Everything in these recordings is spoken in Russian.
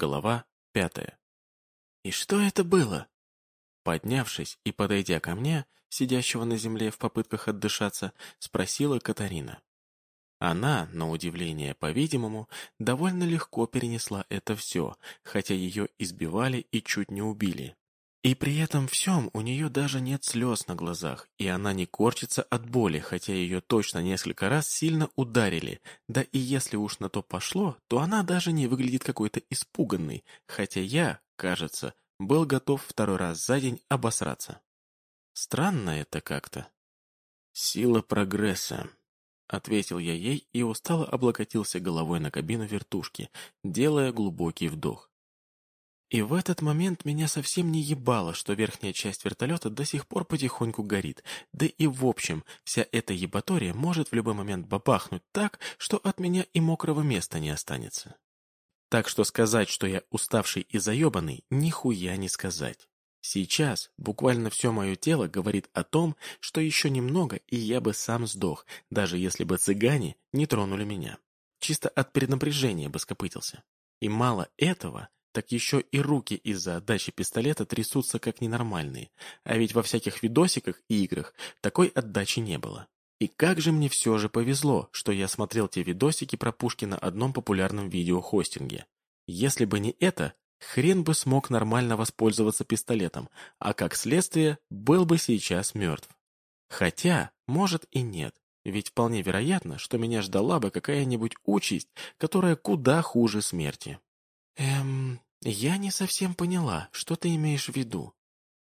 Глава пятая. «И что это было?» Поднявшись и подойдя ко мне, сидящего на земле в попытках отдышаться, спросила Катарина. Она, на удивление, по-видимому, довольно легко перенесла это все, хотя ее избивали и чуть не убили. И при этом всем у нее даже нет слез на глазах, и она не корчится от боли, хотя ее точно несколько раз сильно ударили, да и если уж на то пошло, то она даже не выглядит какой-то испуганной, хотя я, кажется, был готов второй раз за день обосраться. Странно это как-то. «Сила прогресса», — ответил я ей и устало облокотился головой на кабину вертушки, делая глубокий вдох. И в этот момент меня совсем не ебало, что верхняя часть вертолета до сих пор потихоньку горит. Да и в общем, вся эта ебатория может в любой момент бабахнуть так, что от меня и мокрого места не останется. Так что сказать, что я уставший и заебанный, нихуя не сказать. Сейчас буквально все мое тело говорит о том, что еще немного, и я бы сам сдох, даже если бы цыгане не тронули меня. Чисто от перенапряжения бы скопытился. И мало этого, так еще и руки из-за отдачи пистолета трясутся как ненормальные, а ведь во всяких видосиках и играх такой отдачи не было. И как же мне все же повезло, что я смотрел те видосики про пушки на одном популярном видеохостинге. Если бы не это, хрен бы смог нормально воспользоваться пистолетом, а как следствие, был бы сейчас мертв. Хотя, может и нет, ведь вполне вероятно, что меня ждала бы какая-нибудь участь, которая куда хуже смерти. «Эм, я не совсем поняла, что ты имеешь в виду?»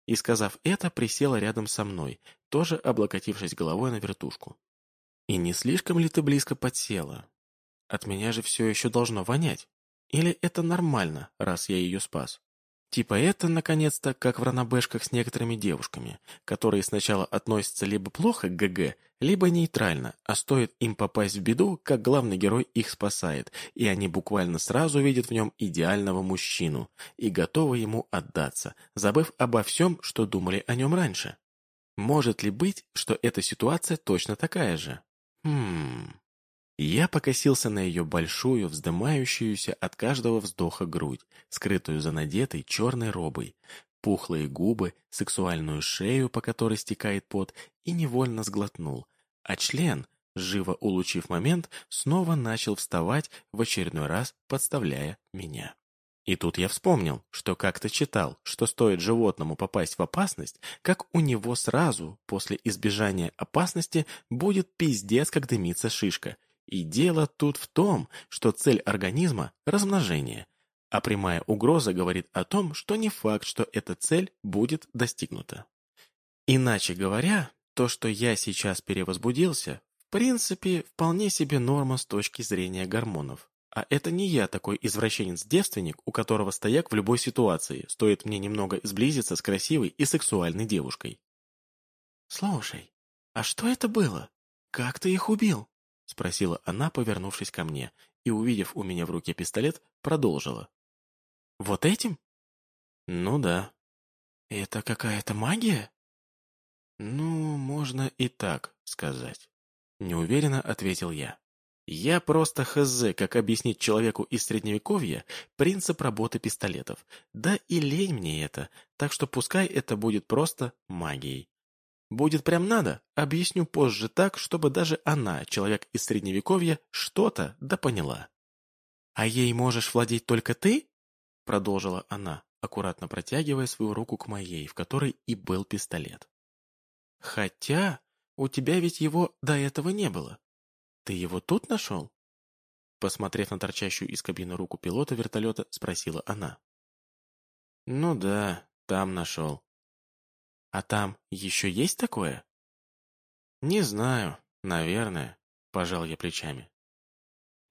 И, сказав это, присела рядом со мной, тоже облокотившись головой на вертушку. «И не слишком ли ты близко подсела? От меня же все еще должно вонять. Или это нормально, раз я ее спас?» Типа это, наконец-то, как в ранобэшках с некоторыми девушками, которые сначала относятся либо плохо к ГГ, либо нейтрально, а стоит им попасть в беду, как главный герой их спасает, и они буквально сразу видят в нем идеального мужчину и готовы ему отдаться, забыв обо всем, что думали о нем раньше. Может ли быть, что эта ситуация точно такая же? Хм... Я покосился на ее большую, вздымающуюся от каждого вздоха грудь, скрытую за надетой черной робой, пухлые губы, сексуальную шею, по которой стекает пот, и невольно сглотнул. А член, живо улучив момент, снова начал вставать, в очередной раз подставляя меня. И тут я вспомнил, что как-то читал, что стоит животному попасть в опасность, как у него сразу, после избежания опасности, будет пиздец, как дымится шишка – и дело тут в том, что цель организма – размножение, а прямая угроза говорит о том, что не факт, что эта цель будет достигнута. Иначе говоря, то, что я сейчас перевозбудился, в принципе, вполне себе норма с точки зрения гормонов. А это не я такой извращенец-девственник, у которого стояк в любой ситуации, стоит мне немного сблизиться с красивой и сексуальной девушкой. «Слушай, а что это было? Как ты их убил?» — спросила она, повернувшись ко мне, и, увидев у меня в руке пистолет, продолжила. «Вот этим?» «Ну да». «Это какая-то магия?» «Ну, можно и так сказать», — неуверенно ответил я. «Я просто хз, как объяснить человеку из Средневековья принцип работы пистолетов. Да и лень мне это, так что пускай это будет просто магией. Будет прям надо, объясню позже так, чтобы даже она, человек из Средневековья, что-то да поняла. «А ей можешь владеть только ты?» Продолжила она, аккуратно протягивая свою руку к моей, в которой и был пистолет. «Хотя у тебя ведь его до этого не было. Ты его тут нашел?» Посмотрев на торчащую из кабины руку пилота вертолета, спросила она. «Ну да, там нашел», а там еще есть такое? Не знаю, наверное, пожал я плечами.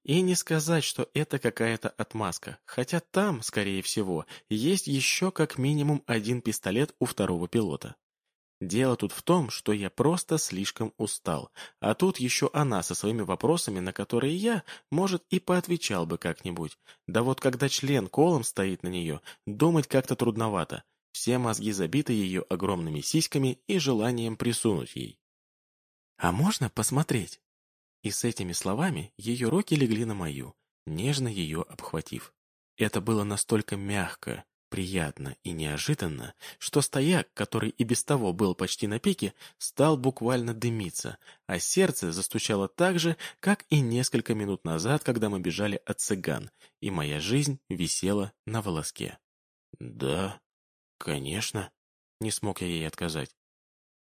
И не сказать, что это какая-то отмазка, хотя там, скорее всего, есть еще как минимум один пистолет у второго пилота. Дело тут в том, что я просто слишком устал, а тут еще она со своими вопросами, на которые я, может, и поотвечал бы как-нибудь. Да вот когда член колом стоит на нее, думать как-то трудновато, все мозги забиты ее огромными сиськами и желанием присунуть ей. «А можно посмотреть?» И с этими словами ее руки легли на мою, нежно ее обхватив. Это было настолько мягко, приятно и неожиданно, что стояк, который и без того был почти на пике, стал буквально дымиться, а сердце застучало так же, как и несколько минут назад, когда мы бежали от цыган, и моя жизнь висела на волоске. «Да, конечно», — не смог я ей отказать.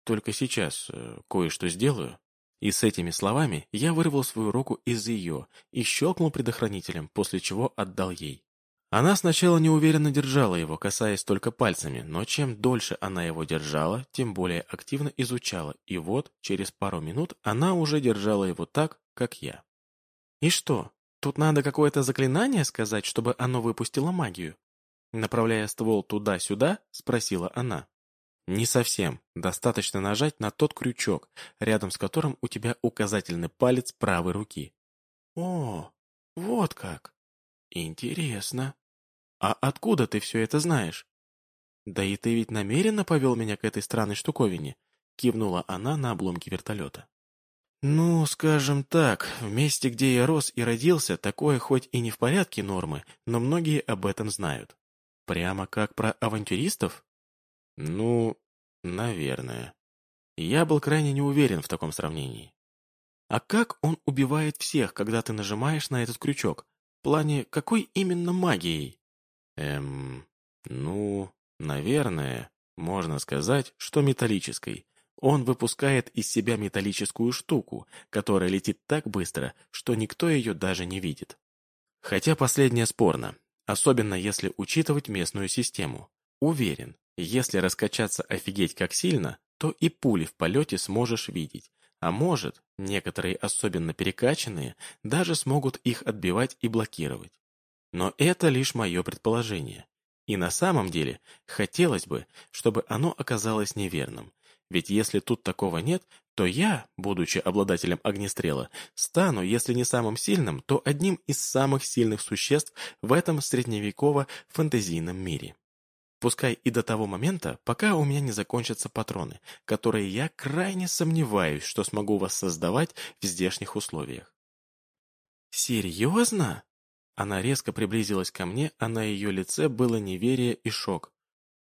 «Только сейчас э, кое-что сделаю». И с этими словами я вырвал свою руку из ее и щелкнул предохранителем, после чего отдал ей. Она сначала неуверенно держала его, касаясь только пальцами, но чем дольше она его держала, тем более активно изучала, и вот, через пару минут, она уже держала его так, как я. «И что, тут надо какое-то заклинание сказать, чтобы оно выпустило магию?» Направляя ствол туда-сюда, спросила она. «Не совсем. Достаточно нажать на тот крючок, рядом с которым у тебя указательный палец правой руки». «О, вот как! Интересно!» «А откуда ты все это знаешь?» «Да и ты ведь намеренно повел меня к этой странной штуковине», — кивнула она на обломки вертолета. «Ну, скажем так, в месте, где я рос и родился, такое хоть и не в порядке нормы, но многие об этом знают. Прямо как про авантюристов?» «Ну, наверное». Я был крайне не уверен в таком сравнении. «А как он убивает всех, когда ты нажимаешь на этот крючок? В плане, какой именно магией?» Эм, ну, наверное, можно сказать, что металлической. Он выпускает из себя металлическую штуку, которая летит так быстро, что никто ее даже не видит. Хотя последнее спорно, особенно если учитывать местную систему. Уверен, если раскачаться офигеть как сильно, то и пули в полете сможешь видеть. А может, некоторые особенно перекачанные даже смогут их отбивать и блокировать. Но это лишь мое предположение. И на самом деле хотелось бы, чтобы оно оказалось неверным. Ведь если тут такого нет, то я, будучи обладателем огнестрела, стану, если не самым сильным, то одним из самых сильных существ в этом средневеково-фэнтезийном мире. Пускай и до того момента, пока у меня не закончатся патроны, которые я крайне сомневаюсь, что смогу воссоздавать в здешних условиях. «Серьезно?» Она резко приблизилась ко мне, а на ее лице было неверие и шок.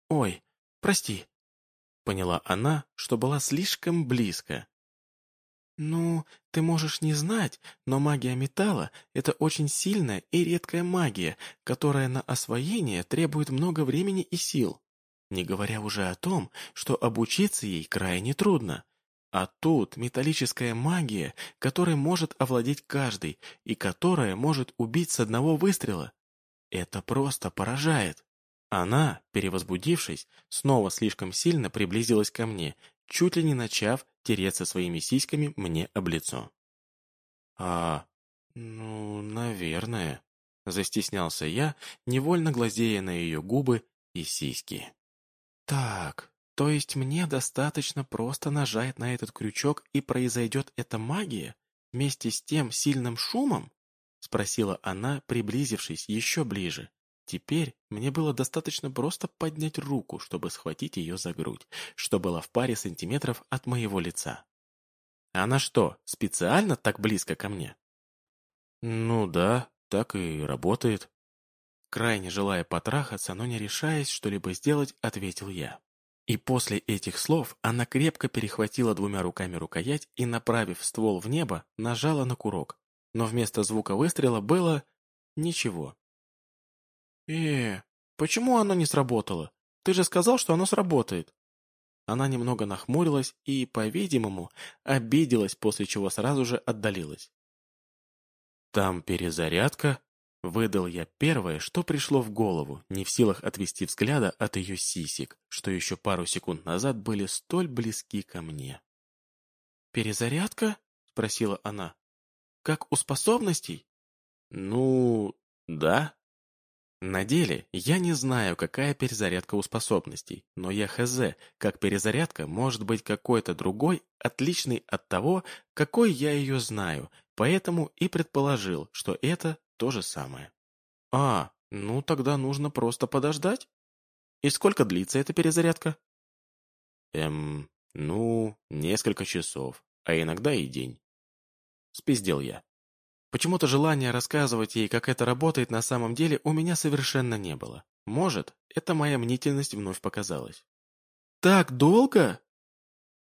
«Ой, прости», — поняла она, что была слишком близко. «Ну, ты можешь не знать, но магия металла — это очень сильная и редкая магия, которая на освоение требует много времени и сил, не говоря уже о том, что обучиться ей крайне трудно. А тут металлическая магия, которой может овладеть каждый и которая может убить с одного выстрела. Это просто поражает. Она, перевозбудившись, снова слишком сильно приблизилась ко мне, чуть ли не начав тереться своими сиськами мне об лицо. «А, ну, наверное», — застеснялся я, невольно глазея на ее губы и сиськи. «Так, то есть мне достаточно просто нажать на этот крючок и произойдет эта магия вместе с тем сильным шумом? Спросила она, приблизившись еще ближе. Теперь мне было достаточно просто поднять руку, чтобы схватить ее за грудь, что было в паре сантиметров от моего лица. Она что, специально так близко ко мне? Ну да, так и работает. Крайне желая потрахаться, но не решаясь что-либо сделать, ответил я. И после этих слов она крепко перехватила двумя руками рукоять и, направив ствол в небо, нажала на курок. Но вместо звука выстрела было... ничего. «Э, почему оно не сработало? Ты же сказал, что оно сработает!» Она немного нахмурилась и, по-видимому, обиделась, после чего сразу же отдалилась. «Там перезарядка?» Выдал я первое, что пришло в голову, не в силах отвести взгляда от ее сисек, что еще пару секунд назад были столь близки ко мне. «Перезарядка?» — спросила она. «Как у способностей?» «Ну, да». На деле я не знаю, какая перезарядка у способностей, но я хз, как перезарядка может быть какой-то другой, отличный от того, какой я ее знаю, поэтому и предположил, что это то же самое. А, ну тогда нужно просто подождать. И сколько длится эта перезарядка? Эм, ну, несколько часов, а иногда и день. Спиздел я. Почему-то желания рассказывать ей, как это работает на самом деле, у меня совершенно не было. Может, это моя мнительность вновь показалась. «Так долго?»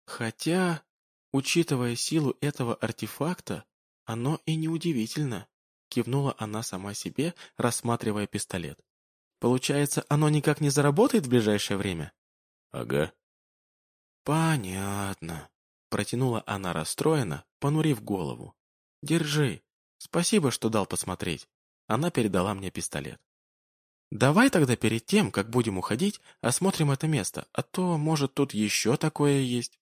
Хотя, учитывая силу этого артефакта, оно и неудивительно, кивнула она сама себе, рассматривая пистолет. Получается, оно никак не заработает в ближайшее время? Ага. Понятно. Протянула она расстроенно, понурив голову. Держи. Спасибо, что дал посмотреть. Она передала мне пистолет. Давай тогда перед тем, как будем уходить, осмотрим это место, а то, может, тут еще такое есть.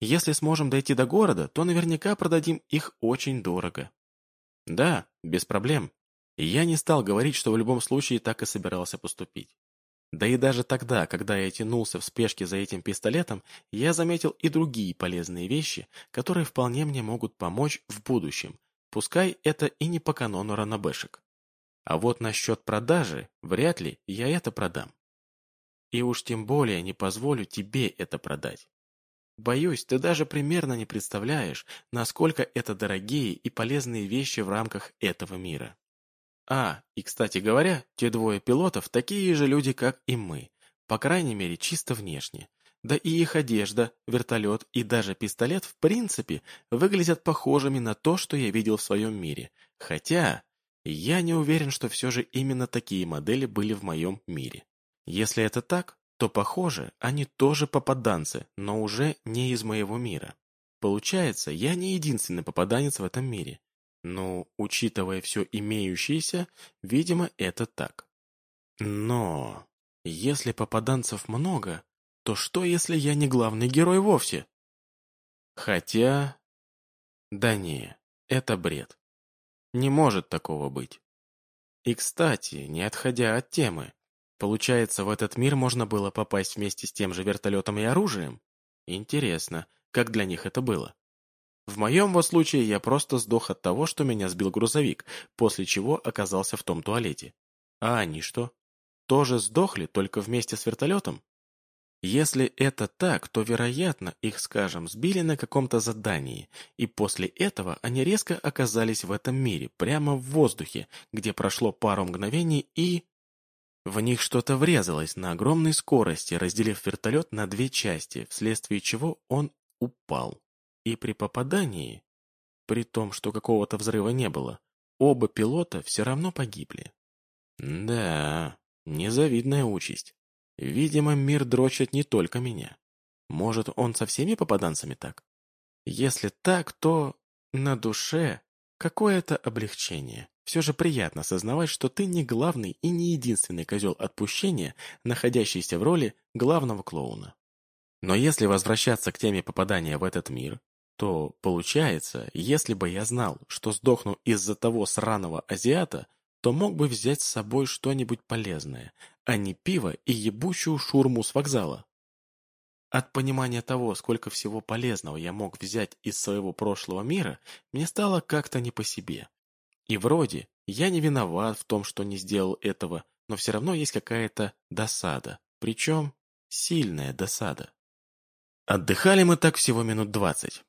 Если сможем дойти до города, то наверняка продадим их очень дорого. Да, без проблем. Я не стал говорить, что в любом случае так и собирался поступить. Да и даже тогда, когда я тянулся в спешке за этим пистолетом, я заметил и другие полезные вещи, которые вполне мне могут помочь в будущем, пускай это и не по канону ранобэшек. А вот насчет продажи, вряд ли я это продам. И уж тем более не позволю тебе это продать. Боюсь, ты даже примерно не представляешь, насколько это дорогие и полезные вещи в рамках этого мира. А, и, кстати говоря, те двое пилотов такие же люди, как и мы, по крайней мере, чисто внешне. Да и их одежда, вертолет и даже пистолет в принципе выглядят похожими на то, что я видел в своем мире. Хотя, я не уверен, что все же именно такие модели были в моем мире. Если это так, то, похоже, они тоже попаданцы, но уже не из моего мира. Получается, я не единственный попаданец в этом мире. Ну, учитывая все имеющееся, видимо, это так. Но если попаданцев много, то что, если я не главный герой вовсе? Хотя... Да не, это бред. Не может такого быть. И, кстати, не отходя от темы, Получается, в этот мир можно было попасть вместе с тем же вертолетом и оружием? Интересно, как для них это было? В моем вот случае я просто сдох от того, что меня сбил грузовик, после чего оказался в том туалете. А они что? Тоже сдохли, только вместе с вертолетом? Если это так, то, вероятно, их, скажем, сбили на каком-то задании, и после этого они резко оказались в этом мире, прямо в воздухе, где прошло пару мгновений и... В них что-то врезалось на огромной скорости, разделив вертолет на две части, вследствие чего он упал. И при попадании, при том, что какого-то взрыва не было, оба пилота все равно погибли. Да, незавидная участь. Видимо, мир дрочит не только меня. Может, он со всеми попаданцами так? Если так, то на душе какое-то облегчение. Все же приятно осознавать, что ты не главный и не единственный козел отпущения, находящийся в роли главного клоуна. Но если возвращаться к теме попадания в этот мир, то, получается, если бы я знал, что сдохну из-за того сраного азиата, то мог бы взять с собой что-нибудь полезное, а не пиво и ебучую шурму с вокзала. От понимания того, сколько всего полезного я мог взять из своего прошлого мира, мне стало как-то не по себе. И вроде я не виноват в том, что не сделал этого, но все равно есть какая-то досада, причем сильная досада. Отдыхали мы так всего минут двадцать.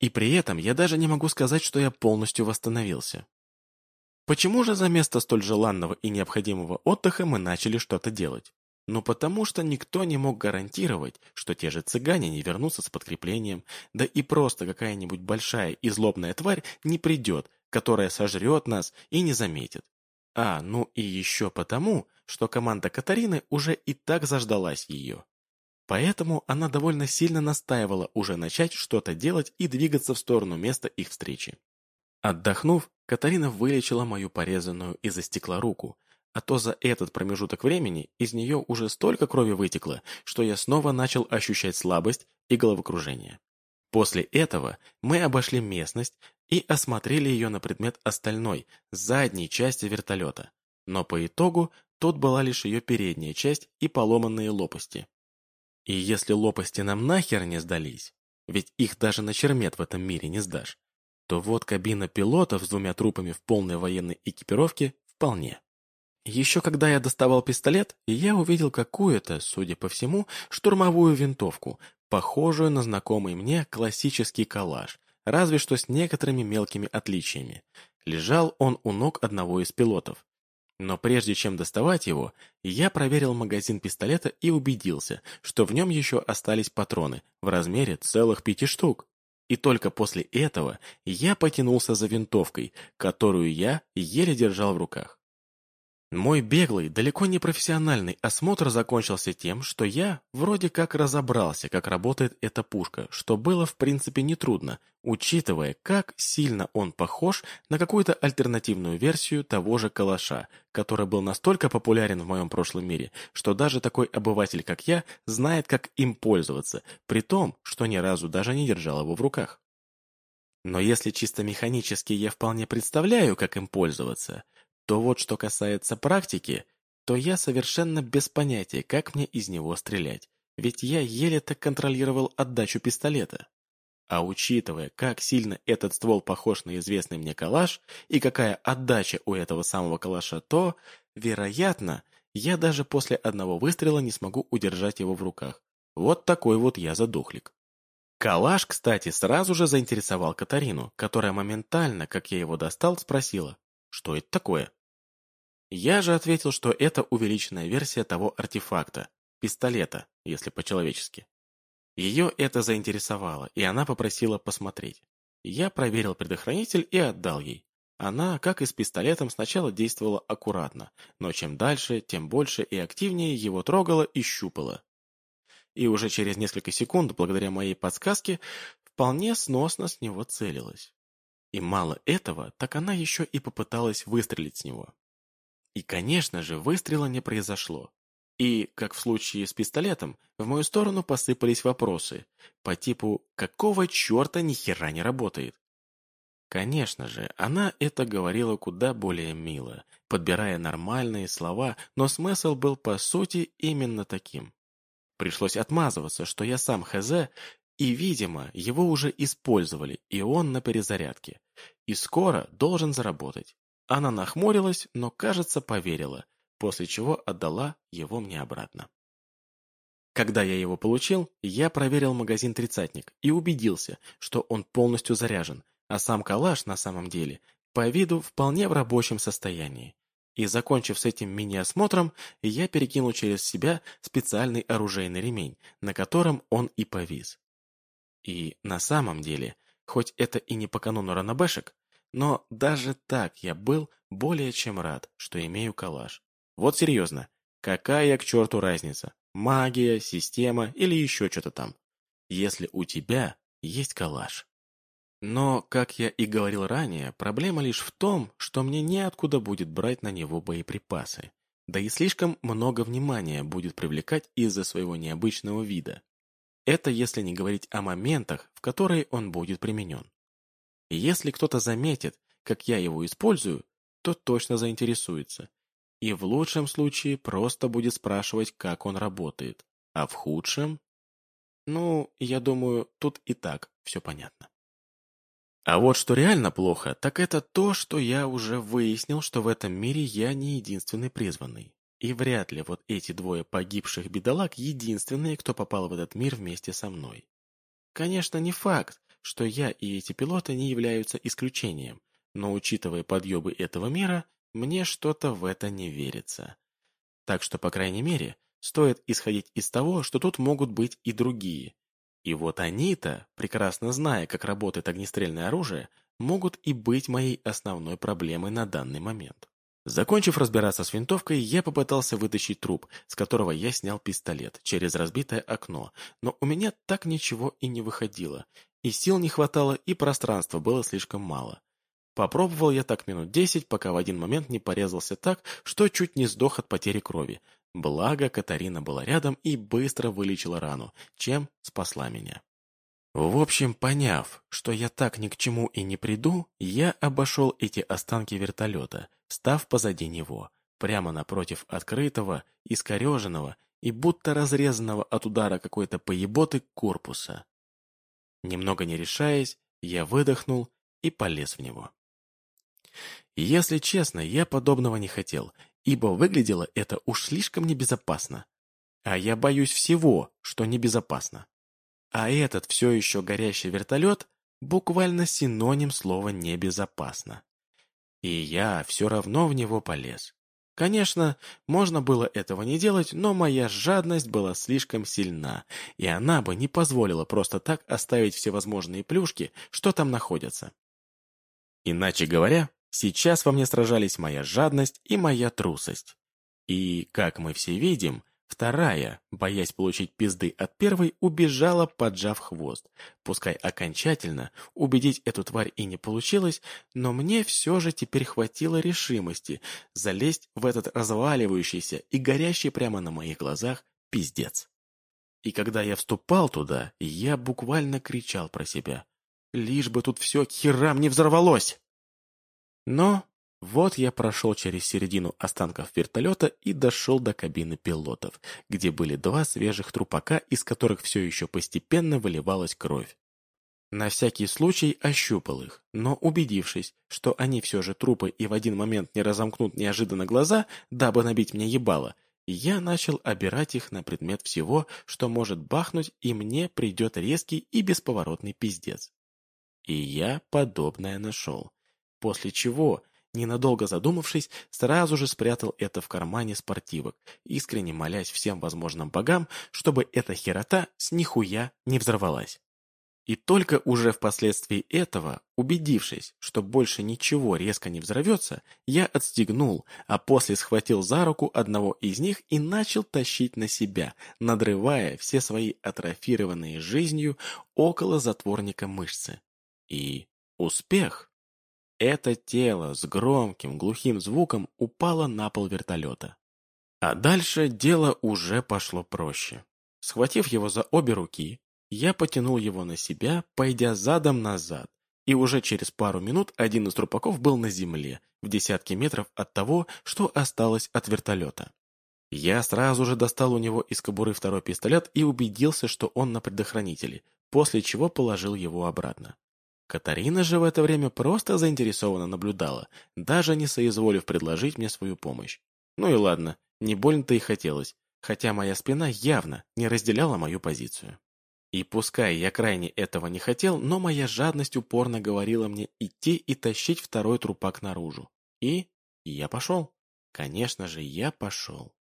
И при этом я даже не могу сказать, что я полностью восстановился. Почему же за место столь желанного и необходимого отдыха мы начали что-то делать? Ну потому что никто не мог гарантировать, что те же цыгане не вернутся с подкреплением, да и просто какая-нибудь большая и злобная тварь не придет, которая сожрет нас и не заметит. А, ну и еще потому, что команда Катарины уже и так заждалась ее. Поэтому она довольно сильно настаивала уже начать что-то делать и двигаться в сторону места их встречи. Отдохнув, Катарина вылечила мою порезанную из-за руку, а то за этот промежуток времени из нее уже столько крови вытекло, что я снова начал ощущать слабость и головокружение. После этого мы обошли местность и осмотрели ее на предмет остальной, задней части вертолета. Но по итогу тут была лишь ее передняя часть и поломанные лопасти. И если лопасти нам нахер не сдались, ведь их даже на чермет в этом мире не сдашь, то вот кабина пилотов с двумя трупами в полной военной экипировке вполне. Еще когда я доставал пистолет, я увидел какую-то, судя по всему, штурмовую винтовку, похожую на знакомый мне классический калаш, разве что с некоторыми мелкими отличиями. Лежал он у ног одного из пилотов. Но прежде чем доставать его, я проверил магазин пистолета и убедился, что в нем еще остались патроны в размере целых пяти штук. И только после этого я потянулся за винтовкой, которую я еле держал в руках. Мой беглый, далеко не профессиональный осмотр закончился тем, что я вроде как разобрался, как работает эта пушка, что было в принципе нетрудно, учитывая, как сильно он похож на какую-то альтернативную версию того же калаша, который был настолько популярен в моем прошлом мире, что даже такой обыватель, как я, знает, как им пользоваться, при том, что ни разу даже не держал его в руках. Но если чисто механически я вполне представляю, как им пользоваться, то вот что касается практики, то я совершенно без понятия, как мне из него стрелять, ведь я еле так контролировал отдачу пистолета. А учитывая, как сильно этот ствол похож на известный мне калаш и какая отдача у этого самого калаша, то, вероятно, я даже после одного выстрела не смогу удержать его в руках. Вот такой вот я задохлик. Калаш, кстати, сразу же заинтересовал Катарину, которая моментально, как я его достал, спросила, что это такое? Я же ответил, что это увеличенная версия того артефакта, пистолета, если по-человечески. Ее это заинтересовало, и она попросила посмотреть. Я проверил предохранитель и отдал ей. Она, как и с пистолетом, сначала действовала аккуратно, но чем дальше, тем больше и активнее его трогала и щупала. И уже через несколько секунд, благодаря моей подсказке, вполне сносно с него целилась. И мало этого, так она еще и попыталась выстрелить с него. И, конечно же, выстрела не произошло. И, как в случае с пистолетом, в мою сторону посыпались вопросы, по типу «какого черта ни хера не работает?». Конечно же, она это говорила куда более мило, подбирая нормальные слова, но смысл был по сути именно таким. Пришлось отмазываться, что я сам ХЗ и, видимо, его уже использовали, и он на перезарядке. И скоро должен заработать. Она нахмурилась, но, кажется, поверила, после чего отдала его мне обратно. Когда я его получил, я проверил магазин «Тридцатник» и убедился, что он полностью заряжен, а сам калаш на самом деле по виду вполне в рабочем состоянии. И закончив с этим мини-осмотром, я перекинул через себя специальный оружейный ремень, на котором он и повис. И на самом деле, хоть это и не по канону ранобешек, но даже так я был более чем рад, что имею калаш. Вот серьезно, какая к черту разница? Магия, система или еще что-то там? Если у тебя есть калаш. Но, как я и говорил ранее, проблема лишь в том, что мне неоткуда будет брать на него боеприпасы. Да и слишком много внимания будет привлекать из-за своего необычного вида. Это если не говорить о моментах, в которые он будет применен. И если кто-то заметит, как я его использую, то точно заинтересуется. И в лучшем случае просто будет спрашивать, как он работает. А в худшем... Ну, я думаю, тут и так все понятно. А вот что реально плохо, так это то, что я уже выяснил, что в этом мире я не единственный призванный. И вряд ли вот эти двое погибших бедолаг единственные, кто попал в этот мир вместе со мной. Конечно, не факт, что я и эти пилоты не являются исключением, но учитывая подъебы этого мира, мне что-то в это не верится. Так что, по крайней мере, стоит исходить из того, что тут могут быть и другие. И вот они-то, прекрасно зная, как работает огнестрельное оружие, могут и быть моей основной проблемой на данный момент. Закончив разбираться с винтовкой, я попытался вытащить труп, с которого я снял пистолет, через разбитое окно, но у меня так ничего и не выходило. И сил не хватало, и пространства было слишком мало. Попробовал я так минут десять, пока в один момент не порезался так, что чуть не сдох от потери крови. Благо, Катарина была рядом и быстро вылечила рану, чем спасла меня. В общем, поняв, что я так ни к чему и не приду, я обошел эти останки вертолета, став позади него, прямо напротив открытого, искореженного и будто разрезанного от удара какой-то поеботы корпуса. Немного не решаясь, я выдохнул и полез в него. Если честно, я подобного не хотел, ибо выглядело это уж слишком небезопасно. А я боюсь всего, что небезопасно. А этот все еще горящий вертолет буквально синоним слова «небезопасно». И я все равно в него полез. Конечно, можно было этого не делать, но моя жадность была слишком сильна, и она бы не позволила просто так оставить всевозможные плюшки, что там находятся. Иначе говоря, сейчас во мне сражались моя жадность и моя трусость. И, как мы все видим, Вторая, боясь получить пизды от первой, убежала, поджав хвост. Пускай окончательно убедить эту тварь и не получилось, но мне все же теперь хватило решимости залезть в этот разваливающийся и горящий прямо на моих глазах пиздец. И когда я вступал туда, я буквально кричал про себя. Лишь бы тут все херам не взорвалось! Но вот я прошел через середину останков вертолета и дошел до кабины пилотов, где были два свежих трупака, из которых все еще постепенно выливалась кровь. На всякий случай ощупал их, но убедившись, что они все же трупы и в один момент не разомкнут неожиданно глаза, дабы набить мне ебало, я начал обирать их на предмет всего, что может бахнуть, и мне придет резкий и бесповоротный пиздец. И я подобное нашел. После чего Ненадолго задумавшись, сразу же спрятал это в кармане спортивок, искренне молясь всем возможным богам, чтобы эта херота с нихуя не взорвалась. И только уже впоследствии этого, убедившись, что больше ничего резко не взорвется, я отстегнул, а после схватил за руку одного из них и начал тащить на себя, надрывая все свои атрофированные жизнью около затворника мышцы. И успех! Это тело с громким глухим звуком упало на пол вертолета. А дальше дело уже пошло проще. Схватив его за обе руки, я потянул его на себя, пойдя задом назад, и уже через пару минут один из трупаков был на земле, в десятке метров от того, что осталось от вертолета. Я сразу же достал у него из кобуры второй пистолет и убедился, что он на предохранителе, после чего положил его обратно. Катарина же в это время просто заинтересованно наблюдала, даже не соизволив предложить мне свою помощь. Ну и ладно, не больно-то и хотелось, хотя моя спина явно не разделяла мою позицию. И пускай я крайне этого не хотел, но моя жадность упорно говорила мне идти и тащить второй трупак наружу. И я пошел. Конечно же, я пошел.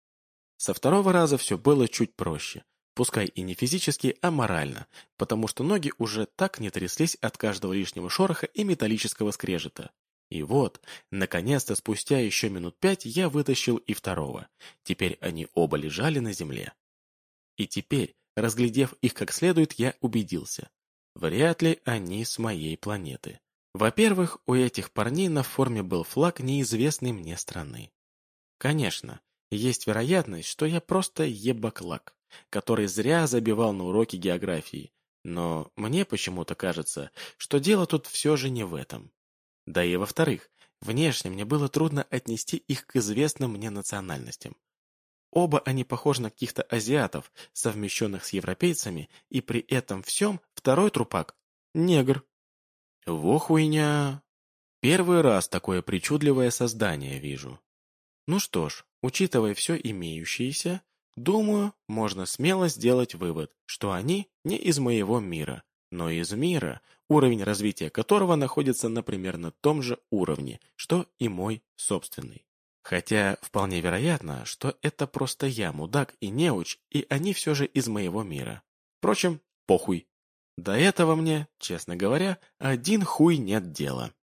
Со второго раза все было чуть проще. Пускай и не физически, а морально, потому что ноги уже так не тряслись от каждого лишнего шороха и металлического скрежета. И вот, наконец-то, спустя еще минут пять я вытащил и второго. Теперь они оба лежали на земле. И теперь, разглядев их как следует, я убедился. Вряд ли они с моей планеты. Во-первых, у этих парней на форме был флаг неизвестной мне страны. Конечно, есть вероятность, что я просто ебаклак который зря забивал на уроки географии. Но мне почему-то кажется, что дело тут все же не в этом. Да и во-вторых, внешне мне было трудно отнести их к известным мне национальностям. Оба они похожи на каких-то азиатов, совмещенных с европейцами, и при этом всем второй трупак — негр. Во хуйня! Первый раз такое причудливое создание вижу. Ну что ж, учитывая все имеющееся, Думаю, можно смело сделать вывод, что они не из моего мира, но из мира, уровень развития которого находится на примерно том же уровне, что и мой собственный. Хотя вполне вероятно, что это просто я мудак и неуч, и они все же из моего мира. Впрочем, похуй. До этого мне, честно говоря, один хуй нет дела.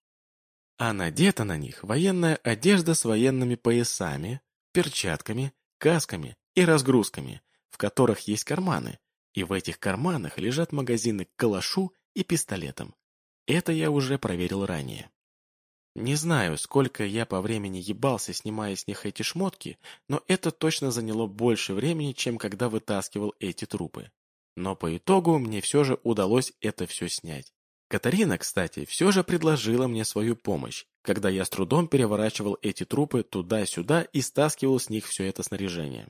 А надета на них военная одежда с военными поясами, перчатками, касками и разгрузками, в которых есть карманы, и в этих карманах лежат магазины к калашу и пистолетам. Это я уже проверил ранее. Не знаю, сколько я по времени ебался, снимая с них эти шмотки, но это точно заняло больше времени, чем когда вытаскивал эти трупы. Но по итогу мне все же удалось это все снять. Катарина, кстати, все же предложила мне свою помощь, когда я с трудом переворачивал эти трупы туда-сюда и стаскивал с них все это снаряжение.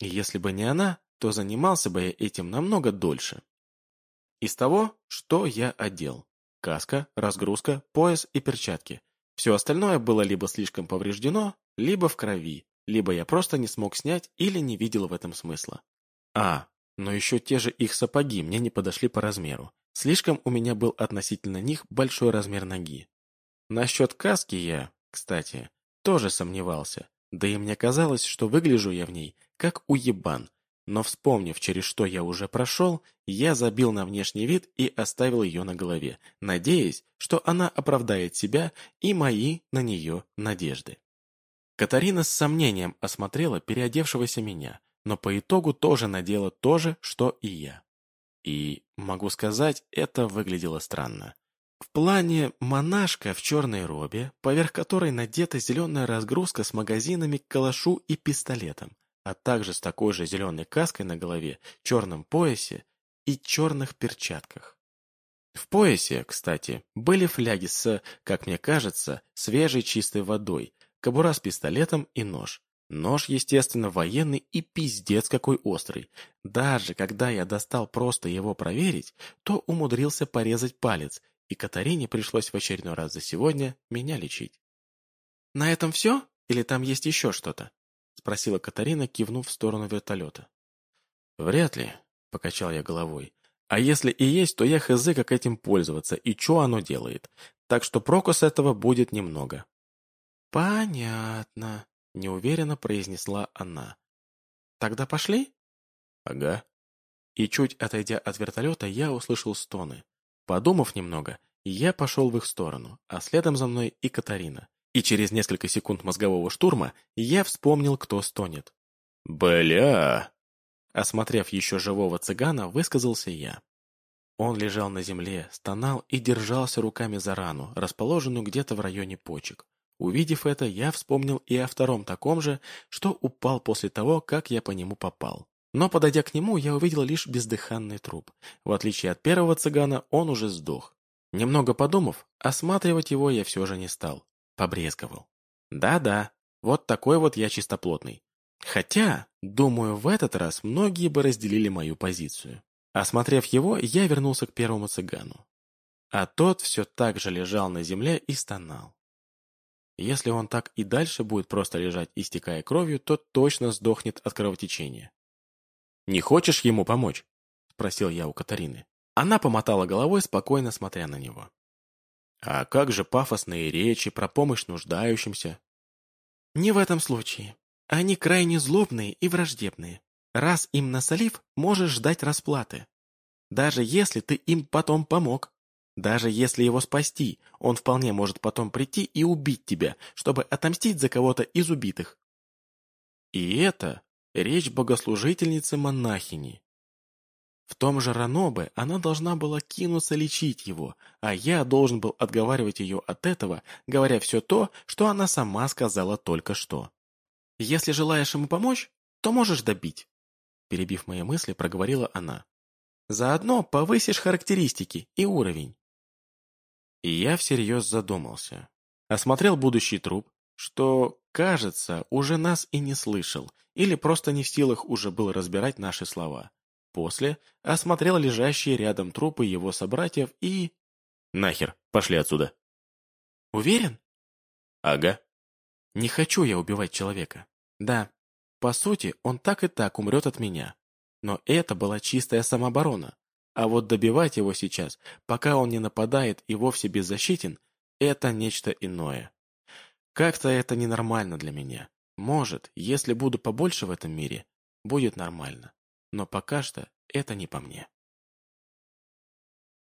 И если бы не она, то занимался бы я этим намного дольше. Из того, что я одел. Каска, разгрузка, пояс и перчатки. Все остальное было либо слишком повреждено, либо в крови, либо я просто не смог снять или не видел в этом смысла. А, но еще те же их сапоги мне не подошли по размеру. Слишком у меня был относительно них большой размер ноги. Насчет каски я, кстати, тоже сомневался, да и мне казалось, что выгляжу я в ней, как уебан. Но вспомнив, через что я уже прошел, я забил на внешний вид и оставил ее на голове, надеясь, что она оправдает себя и мои на нее надежды. Катарина с сомнением осмотрела переодевшегося меня, но по итогу тоже надела то же, что и я. И, могу сказать, это выглядело странно. В плане монашка в черной робе, поверх которой надета зеленая разгрузка с магазинами к калашу и пистолетом, а также с такой же зеленой каской на голове, черном поясе и черных перчатках. В поясе, кстати, были фляги с, как мне кажется, свежей чистой водой, кобура с пистолетом и нож. Нож, естественно, военный и пиздец какой острый. Даже когда я достал просто его проверить, то умудрился порезать палец, и Катарине пришлось в очередной раз за сегодня меня лечить. «На этом все? Или там есть еще что-то?» Спросила Катарина, кивнув в сторону вертолета. «Вряд ли», — покачал я головой. «А если и есть, то я хз, как этим пользоваться и что оно делает. Так что проку с этого будет немного». «Понятно», — неуверенно произнесла она. «Тогда пошли?» «Ага». И чуть отойдя от вертолета, я услышал стоны. Подумав немного, я пошел в их сторону, а следом за мной и Катарина и через несколько секунд мозгового штурма я вспомнил, кто стонет. «Бля!» Осмотрев еще живого цыгана, высказался я. Он лежал на земле, стонал и держался руками за рану, расположенную где-то в районе почек. Увидев это, я вспомнил и о втором таком же, что упал после того, как я по нему попал. Но, подойдя к нему, я увидел лишь бездыханный труп. В отличие от первого цыгана, он уже сдох. Немного подумав, осматривать его я все же не стал. Побрезговал. Да-да, вот такой вот я чистоплотный. Хотя, думаю, в этот раз многие бы разделили мою позицию. Осмотрев его, я вернулся к первому цыгану. А тот все так же лежал на земле и стонал. Если он так и дальше будет просто лежать, истекая кровью, то точно сдохнет от кровотечения. «Не хочешь ему помочь?» – спросил я у Катарины. Она помотала головой, спокойно смотря на него. А как же пафосные речи про помощь нуждающимся? Не в этом случае. Они крайне злобные и враждебные. Раз им насолив, можешь ждать расплаты. Даже если ты им потом помог. Даже если его спасти, он вполне может потом прийти и убить тебя, чтобы отомстить за кого-то из убитых. И это речь богослужительницы-монахини. В том же Ранобе она должна была кинуться лечить его, а я должен был отговаривать ее от этого, говоря все то, что она сама сказала только что. «Если желаешь ему помочь, то можешь добить», перебив мои мысли, проговорила она. «Заодно повысишь характеристики и уровень». И я всерьез задумался. Осмотрел будущий труп, что, кажется, уже нас и не слышал, или просто не в силах уже был разбирать наши слова. После осмотрел лежащие рядом трупы его собратьев и... Нахер, пошли отсюда. Уверен? Ага. Не хочу я убивать человека. Да, по сути, он так и так умрет от меня. Но это была чистая самооборона. А вот добивать его сейчас, пока он не нападает и вовсе беззащитен, это нечто иное. Как-то это ненормально для меня. Может, если буду побольше в этом мире, будет нормально но пока что это не по мне.